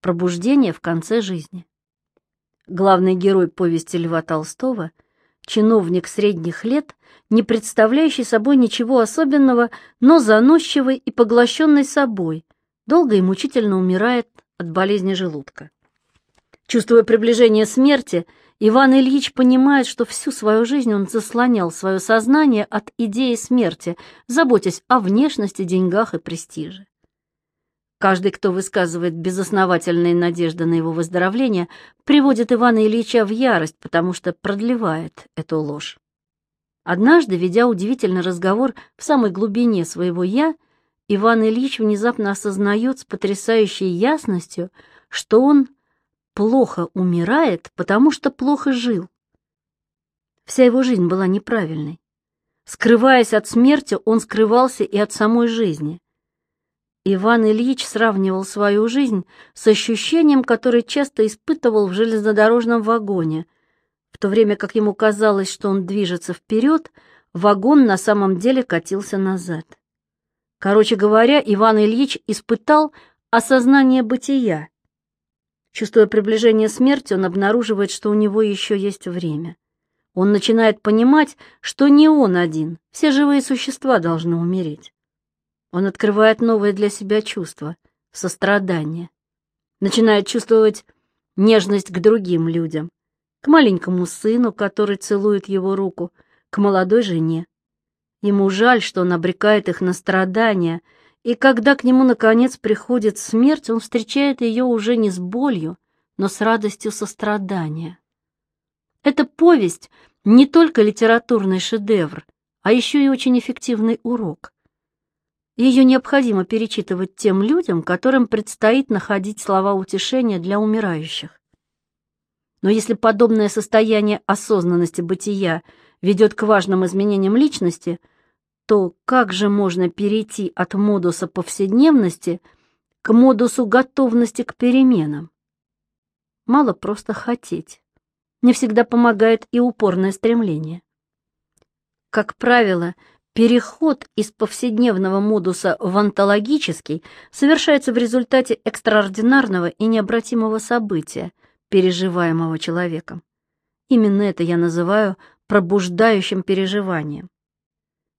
Пробуждение в конце жизни. Главный герой повести Льва Толстого — чиновник средних лет, не представляющий собой ничего особенного, но заносчивый и поглощенный собой, долго и мучительно умирает от болезни желудка. Чувствуя приближение смерти, Иван Ильич понимает, что всю свою жизнь он заслонял свое сознание от идеи смерти, заботясь о внешности, деньгах и престиже. Каждый, кто высказывает безосновательные надежды на его выздоровление, приводит Ивана Ильича в ярость, потому что продлевает эту ложь. Однажды, ведя удивительный разговор в самой глубине своего «я», Иван Ильич внезапно осознает с потрясающей ясностью, что он плохо умирает, потому что плохо жил. Вся его жизнь была неправильной. Скрываясь от смерти, он скрывался и от самой жизни. Иван Ильич сравнивал свою жизнь с ощущением, которое часто испытывал в железнодорожном вагоне. В то время как ему казалось, что он движется вперед, вагон на самом деле катился назад. Короче говоря, Иван Ильич испытал осознание бытия. Чувствуя приближение смерти, он обнаруживает, что у него еще есть время. Он начинает понимать, что не он один, все живые существа должны умереть. Он открывает новое для себя чувство — сострадание. Начинает чувствовать нежность к другим людям, к маленькому сыну, который целует его руку, к молодой жене. Ему жаль, что он обрекает их на страдания, и когда к нему, наконец, приходит смерть, он встречает ее уже не с болью, но с радостью сострадания. Эта повесть не только литературный шедевр, а еще и очень эффективный урок. Ее необходимо перечитывать тем людям, которым предстоит находить слова утешения для умирающих. Но если подобное состояние осознанности бытия ведет к важным изменениям личности, то как же можно перейти от модуса повседневности к модусу готовности к переменам? Мало просто хотеть. Не всегда помогает и упорное стремление. Как правило, переход из повседневного модуса в онтологический совершается в результате экстраординарного и необратимого события, переживаемого человеком. Именно это я называю пробуждающим переживанием.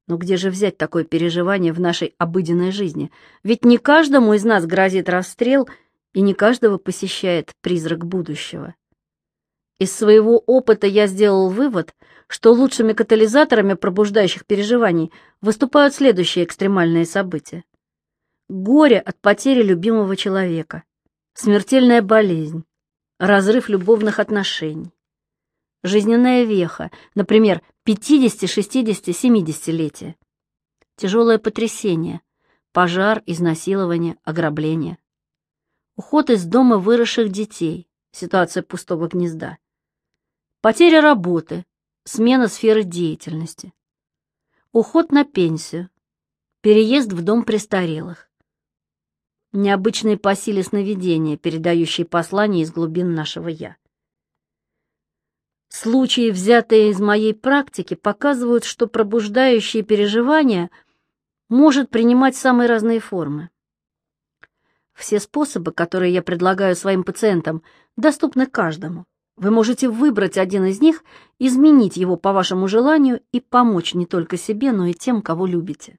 Но где же взять такое переживание в нашей обыденной жизни? Ведь не каждому из нас грозит расстрел, и не каждого посещает призрак будущего. Из своего опыта я сделал вывод, что лучшими катализаторами пробуждающих переживаний выступают следующие экстремальные события. Горе от потери любимого человека, смертельная болезнь, разрыв любовных отношений, жизненная веха, например, 50, 60, 70-летия, тяжелое потрясение, пожар, изнасилование, ограбление, уход из дома выросших детей, ситуация пустого гнезда, потеря работы, смена сферы деятельности, уход на пенсию, переезд в дом престарелых, необычные по силе сновидения, передающие послания из глубин нашего «я». Случаи, взятые из моей практики, показывают, что пробуждающие переживания может принимать самые разные формы. Все способы, которые я предлагаю своим пациентам, доступны каждому. Вы можете выбрать один из них, изменить его по вашему желанию и помочь не только себе, но и тем, кого любите.